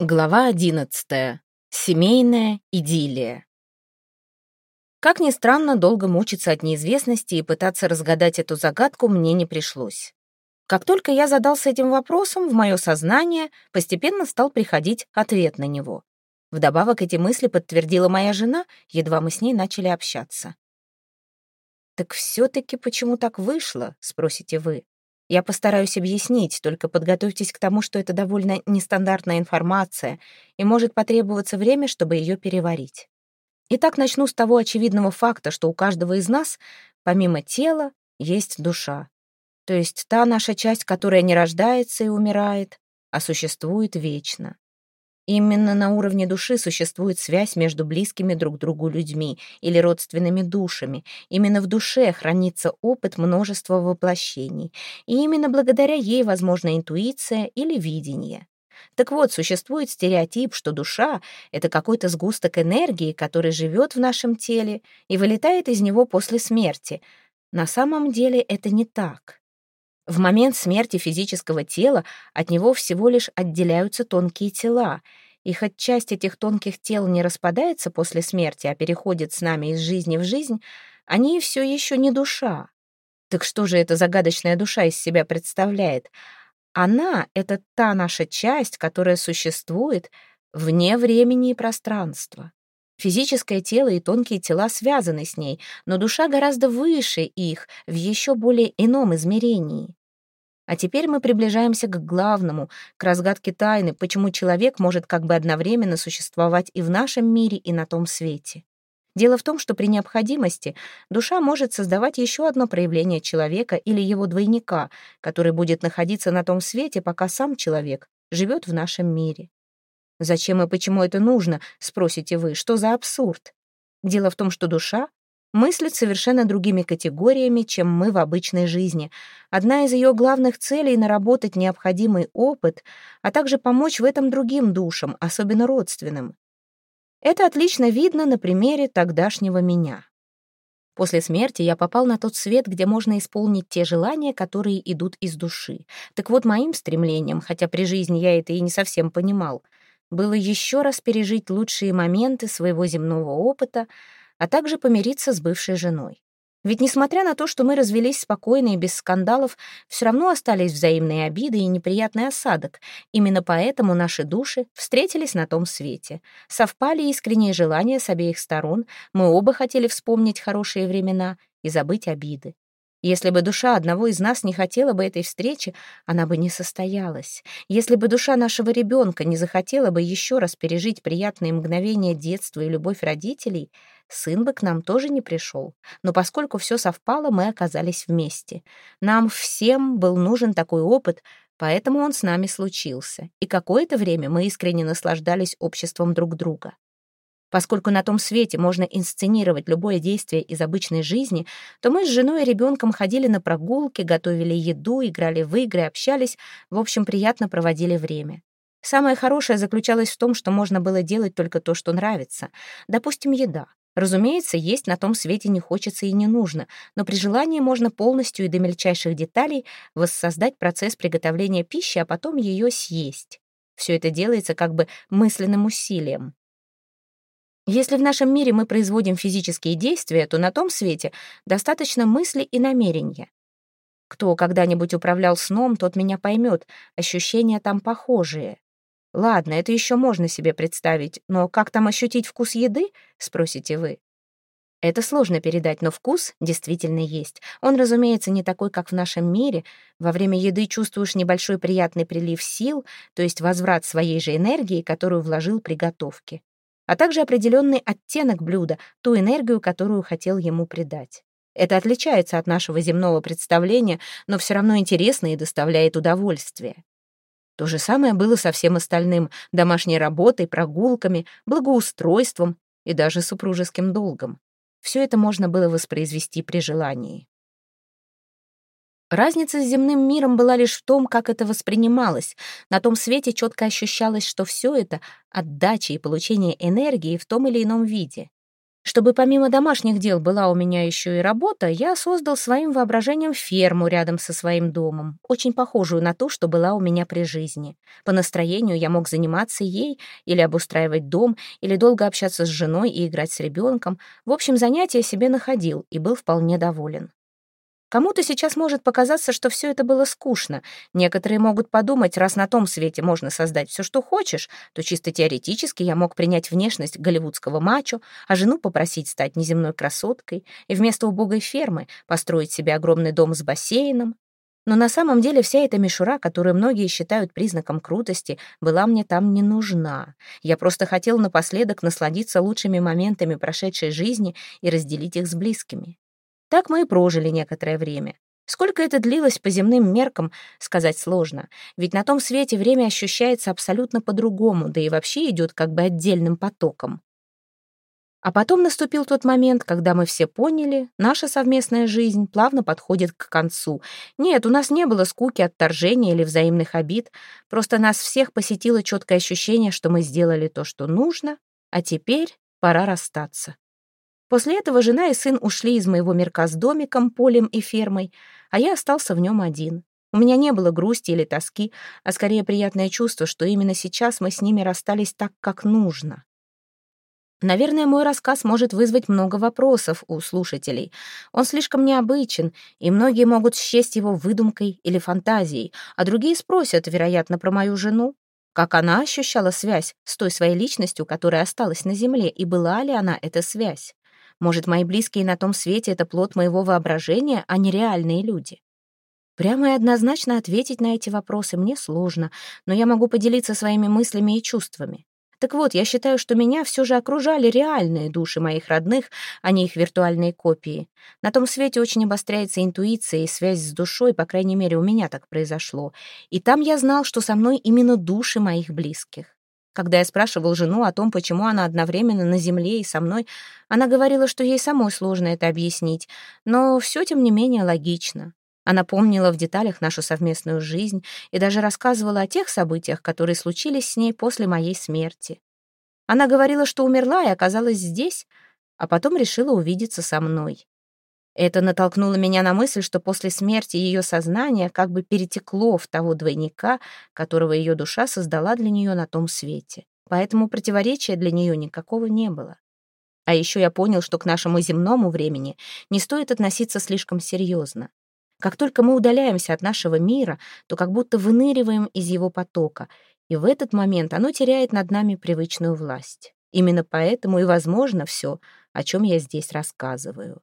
Глава одиннадцатая. Семейная идиллия. Как ни странно, долго мучиться от неизвестности и пытаться разгадать эту загадку мне не пришлось. Как только я задался этим вопросом, в мое сознание постепенно стал приходить ответ на него. Вдобавок эти мысли подтвердила моя жена, едва мы с ней начали общаться. «Так все-таки почему так вышло?» — спросите вы. Я постараюсь объяснить, только подготовьтесь к тому, что это довольно нестандартная информация, и может потребоваться время, чтобы ее переварить. Итак, начну с того очевидного факта, что у каждого из нас, помимо тела, есть душа. То есть та наша часть, которая не рождается и умирает, а существует вечно. Именно на уровне души существует связь между близкими друг другу людьми или родственными душами. Именно в душе хранится опыт множества воплощений. И именно благодаря ей возможна интуиция или видение. Так вот, существует стереотип, что душа — это какой-то сгусток энергии, который живет в нашем теле и вылетает из него после смерти. На самом деле это не так. В момент смерти физического тела от него всего лишь отделяются тонкие тела, и хоть часть этих тонких тел не распадается после смерти, а переходит с нами из жизни в жизнь, они все еще не душа. Так что же эта загадочная душа из себя представляет? Она — это та наша часть, которая существует вне времени и пространства. Физическое тело и тонкие тела связаны с ней, но душа гораздо выше их, в еще более ином измерении. А теперь мы приближаемся к главному, к разгадке тайны, почему человек может как бы одновременно существовать и в нашем мире, и на том свете. Дело в том, что при необходимости душа может создавать еще одно проявление человека или его двойника, который будет находиться на том свете, пока сам человек живет в нашем мире. Зачем и почему это нужно, спросите вы, что за абсурд? Дело в том, что душа мыслит совершенно другими категориями, чем мы в обычной жизни. Одна из ее главных целей — наработать необходимый опыт, а также помочь в этом другим душам, особенно родственным. Это отлично видно на примере тогдашнего меня. После смерти я попал на тот свет, где можно исполнить те желания, которые идут из души. Так вот, моим стремлением, хотя при жизни я это и не совсем понимал, было еще раз пережить лучшие моменты своего земного опыта — а также помириться с бывшей женой. Ведь несмотря на то, что мы развелись спокойно и без скандалов, все равно остались взаимные обиды и неприятный осадок. Именно поэтому наши души встретились на том свете. Совпали искренние желания с обеих сторон, мы оба хотели вспомнить хорошие времена и забыть обиды. Если бы душа одного из нас не хотела бы этой встречи, она бы не состоялась. Если бы душа нашего ребенка не захотела бы еще раз пережить приятные мгновения детства и любовь родителей, сын бы к нам тоже не пришел. Но поскольку все совпало, мы оказались вместе. Нам всем был нужен такой опыт, поэтому он с нами случился. И какое-то время мы искренне наслаждались обществом друг друга. Поскольку на том свете можно инсценировать любое действие из обычной жизни, то мы с женой и ребенком ходили на прогулки, готовили еду, играли в игры, общались, в общем, приятно проводили время. Самое хорошее заключалось в том, что можно было делать только то, что нравится. Допустим, еда. Разумеется, есть на том свете не хочется и не нужно, но при желании можно полностью и до мельчайших деталей воссоздать процесс приготовления пищи, а потом ее съесть. Все это делается как бы мысленным усилием. Если в нашем мире мы производим физические действия, то на том свете достаточно мысли и намерения. Кто когда-нибудь управлял сном, тот меня поймет, ощущения там похожие. Ладно, это еще можно себе представить, но как там ощутить вкус еды, спросите вы. Это сложно передать, но вкус действительно есть. Он, разумеется, не такой, как в нашем мире. Во время еды чувствуешь небольшой приятный прилив сил, то есть возврат своей же энергии, которую вложил при готовке а также определенный оттенок блюда, ту энергию, которую хотел ему придать. Это отличается от нашего земного представления, но все равно интересно и доставляет удовольствие. То же самое было со всем остальным — домашней работой, прогулками, благоустройством и даже супружеским долгом. Все это можно было воспроизвести при желании. Разница с земным миром была лишь в том, как это воспринималось. На том свете четко ощущалось, что все это — отдача и получение энергии в том или ином виде. Чтобы помимо домашних дел была у меня еще и работа, я создал своим воображением ферму рядом со своим домом, очень похожую на ту, что была у меня при жизни. По настроению я мог заниматься ей, или обустраивать дом, или долго общаться с женой и играть с ребенком. В общем, занятия себе находил и был вполне доволен. Кому-то сейчас может показаться, что все это было скучно. Некоторые могут подумать, раз на том свете можно создать все, что хочешь, то чисто теоретически я мог принять внешность голливудского мачо, а жену попросить стать неземной красоткой и вместо убогой фермы построить себе огромный дом с бассейном. Но на самом деле вся эта мишура, которую многие считают признаком крутости, была мне там не нужна. Я просто хотел напоследок насладиться лучшими моментами прошедшей жизни и разделить их с близкими. Так мы и прожили некоторое время. Сколько это длилось по земным меркам, сказать сложно, ведь на том свете время ощущается абсолютно по-другому, да и вообще идет как бы отдельным потоком. А потом наступил тот момент, когда мы все поняли, наша совместная жизнь плавно подходит к концу. Нет, у нас не было скуки, отторжения или взаимных обид, просто нас всех посетило четкое ощущение, что мы сделали то, что нужно, а теперь пора расстаться. После этого жена и сын ушли из моего мирка с домиком, полем и фермой, а я остался в нем один. У меня не было грусти или тоски, а скорее приятное чувство, что именно сейчас мы с ними расстались так, как нужно. Наверное, мой рассказ может вызвать много вопросов у слушателей. Он слишком необычен, и многие могут счесть его выдумкой или фантазией, а другие спросят, вероятно, про мою жену. Как она ощущала связь с той своей личностью, которая осталась на Земле, и была ли она эта связь? Может, мои близкие на том свете — это плод моего воображения, а не реальные люди? Прямо и однозначно ответить на эти вопросы мне сложно, но я могу поделиться своими мыслями и чувствами. Так вот, я считаю, что меня все же окружали реальные души моих родных, а не их виртуальные копии. На том свете очень обостряется интуиция и связь с душой, по крайней мере, у меня так произошло. И там я знал, что со мной именно души моих близких. Когда я спрашивал жену о том, почему она одновременно на земле и со мной, она говорила, что ей самой сложно это объяснить, но все, тем не менее, логично. Она помнила в деталях нашу совместную жизнь и даже рассказывала о тех событиях, которые случились с ней после моей смерти. Она говорила, что умерла и оказалась здесь, а потом решила увидеться со мной. Это натолкнуло меня на мысль, что после смерти ее сознание как бы перетекло в того двойника, которого ее душа создала для нее на том свете. Поэтому противоречия для нее никакого не было. А еще я понял, что к нашему земному времени не стоит относиться слишком серьезно. Как только мы удаляемся от нашего мира, то как будто выныриваем из его потока, и в этот момент оно теряет над нами привычную власть. Именно поэтому и возможно все, о чем я здесь рассказываю.